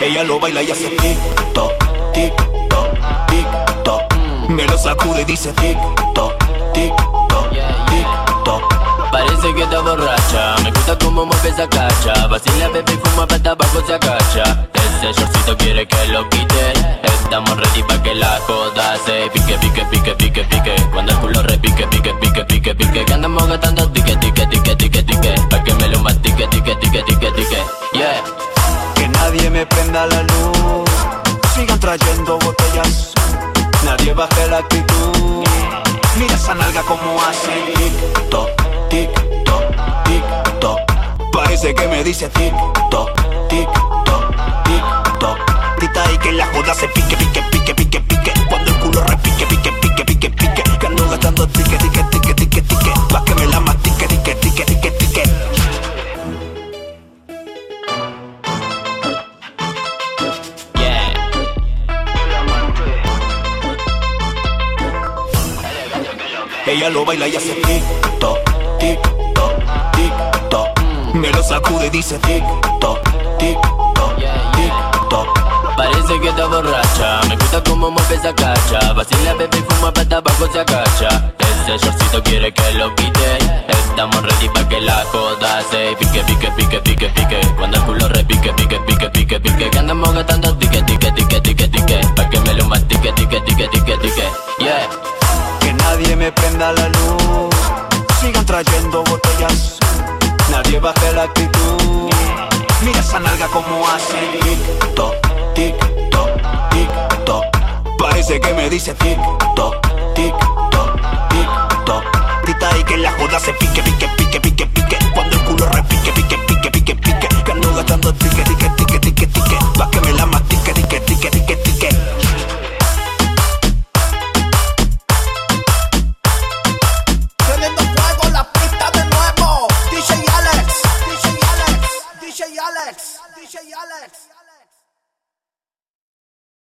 Ella lo baila y hace tic toc, tic toc, tic toc. Me lo sacude y dice tic toc, tic toc, tic toc. Parece que está borracha, me gusta cómo mueve esa cacha. Vacila bebé fuma para abajo se agacha. Ese shortcito quiere que lo quite. Estamos ready pa' que la joda se pique, pique, pique, pique, pique. Cuando el culo repique, trayendo botellas. Nadie baje la actitud. Mira esa nalga como hace Tic toc, tic toc, tic toc Parece que me dice tic toc, tic toc, tic toc Tita y que la joda se pique, Ella lo baila y hace tic toc, tic toc, tic toc. Me lo sacude y dice tic toc, tic toc, tic toc. Parece que está borracha, me gusta cómo mueve esa cacha. Vacila bebé y fuma para abajo se agacha. Ese shortcito quiere que lo quite. Estamos ready pa' que la joda se pique, pique, pique, pique, pique. Cuando el culo repique, pique, pique, pique, pique. Que andamos gastando tique, nadie me prenda la luz. Sigan trayendo botellas, nadie baje la actitud. Mira esa nalga como hace tic toc, tic toc, tic toc. Parece que me dice tic toc, tic toc, tic toc. Tita y que la joda se pique, pique, pique, pique, pique. Cuando el culo repique, pique, pique, pique, pique. Que ando gastando tique, tique. Alex. DJ Alex.